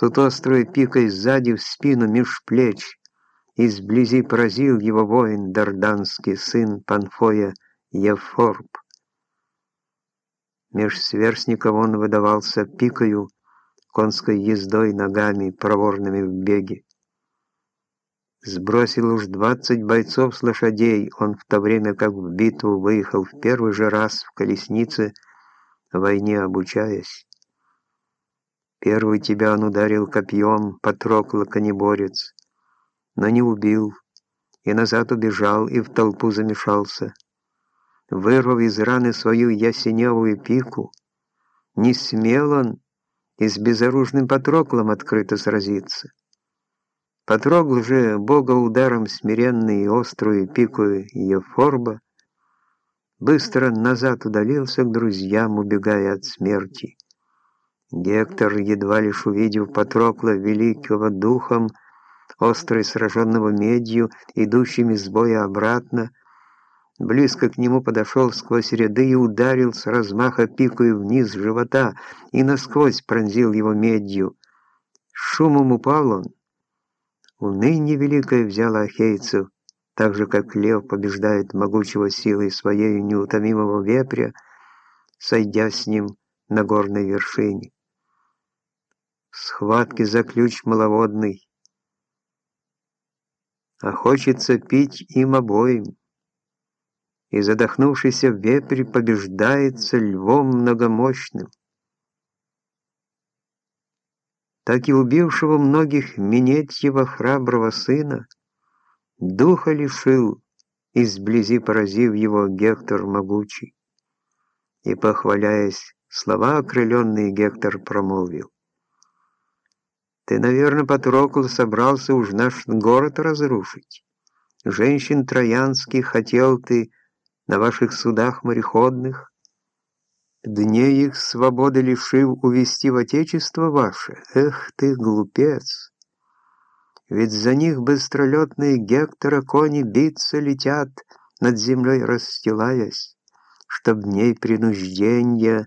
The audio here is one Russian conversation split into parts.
Тут острой пикой сзади в спину меж плеч Изблизи поразил его воин Дарданский, сын Панфоя Ефорб. Меж сверстников он выдавался пикою, конской ездой, ногами, проворными в беге. Сбросил уж двадцать бойцов с лошадей, он в то время как в битву выехал в первый же раз в колеснице, войне обучаясь. Первый тебя он ударил копьем, Патрокла конеборец, но не убил, и назад убежал, и в толпу замешался. Вырвав из раны свою ясеневую пику, не смел он и с безоружным Патроклом открыто сразиться. Патрокл же, бога ударом смиренный и острую пику Ефорба, быстро назад удалился к друзьям, убегая от смерти. Гектор, едва лишь увидев Патрокла великого духом, острый сраженного медью, идущим из боя обратно, близко к нему подошел сквозь ряды и ударил с размаха пикою вниз живота и насквозь пронзил его медью. Шумом упал он, Уныние великое взяло ахейцев, так же, как лев побеждает могучего силой своей неутомимого вепря, сойдя с ним на горной вершине. В схватке за ключ маловодный, а хочется пить им обоим. И задохнувшийся вепрь побеждается львом многомощным так и убившего многих Минетьева храброго сына, духа лишил, изблизи поразив его Гектор могучий. И, похваляясь, слова окрыленные Гектор промолвил. «Ты, наверное, Патрокл собрался уж наш город разрушить. Женщин троянских хотел ты на ваших судах мореходных, Дней их свободы лишив увести в отечество ваше. Эх ты, глупец! Ведь за них быстролетные Гектора кони биться летят, над землей расстилаясь, чтоб дней принуждения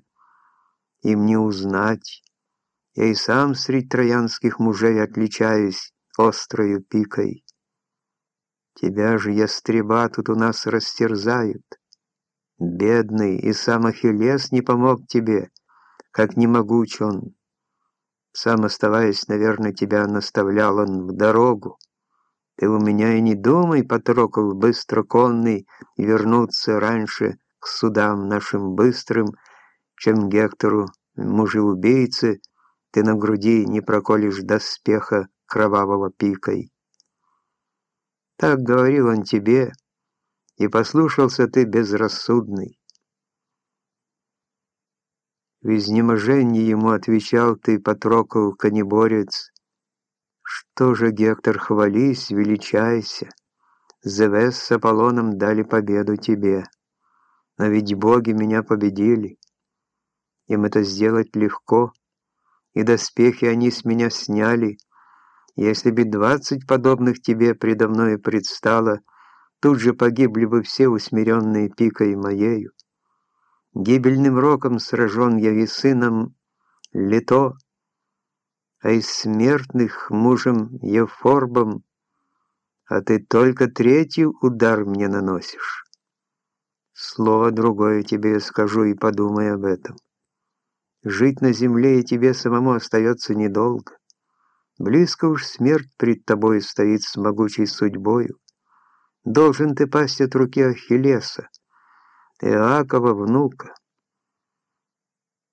им не узнать. Я и сам среди троянских мужей отличаюсь острою пикой. Тебя же ястреба тут у нас растерзают. Бедный, и сам Ахиллес не помог тебе, как не могуч он. Сам оставаясь, наверное, тебя наставлял он в дорогу. Ты у меня и не думай, Патрокл, быстро конный, вернуться раньше к судам нашим быстрым, чем Гектору, мужеубийце, ты на груди не проколешь доспеха кровавого пикой. Так говорил он тебе, и послушался ты безрассудный. В изнеможении ему отвечал ты, Патрокл, конеборец, «Что же, Гектор, хвались, величайся, Зевес с Аполлоном дали победу тебе, но ведь боги меня победили, им это сделать легко, и доспехи они с меня сняли, если бы двадцать подобных тебе предо мной предстало, — Тут же погибли бы все усмиренные пикой моею. Гибельным роком сражен я и сыном Лето, а из смертных мужем Евфорбом, а ты только третий удар мне наносишь. Слово другое тебе скажу и подумай об этом. Жить на земле и тебе самому остается недолго. Близко уж смерть пред тобой стоит с могучей судьбою. Должен ты пасть от руки Ахиллеса, Иакова внука.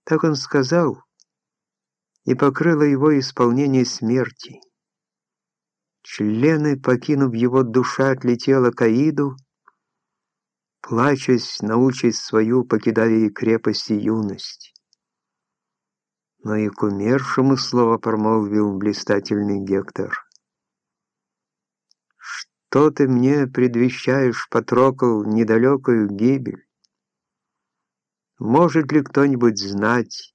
Так он сказал, и покрыло его исполнение смерти. Члены, покинув его, душа отлетела к Аиду, плачась на участь свою, покидая и крепость и юность. Но и к умершему слово промолвил блистательный Гектор. То ты мне предвещаешь, Патрокл, недалекую гибель? Может ли кто-нибудь знать,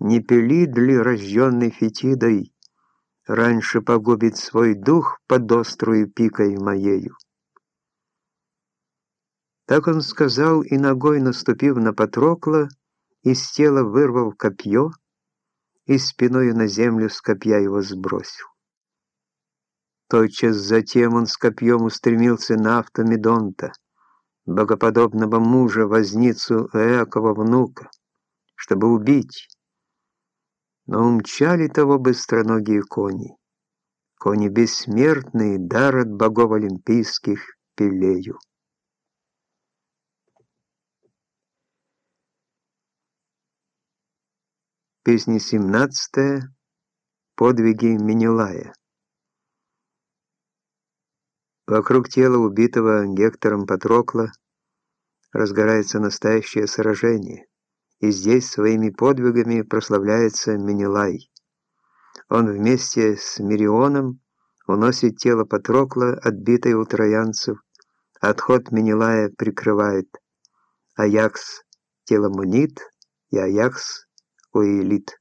не пилит ли рожденный Фетидой раньше погубит свой дух под острую пикой моею? Так он сказал, и ногой наступив на Патрокла, из тела вырвав копье, и спиною на землю с копья его сбросил. Тотчас затем он с копьем устремился на Автомедонта, богоподобного мужа, возницу Эакова внука, чтобы убить. Но умчали того быстроногие кони. Кони бессмертные, дар от богов олимпийских, Пелею. Песня 17. Подвиги Менелая. Вокруг тела убитого Гектором Патрокла разгорается настоящее сражение, и здесь своими подвигами прославляется Менелай. Он вместе с Мирионом уносит тело Патрокла, отбитое у троянцев, отход Менелая прикрывает Аякс Теламонит и Аякс o elite.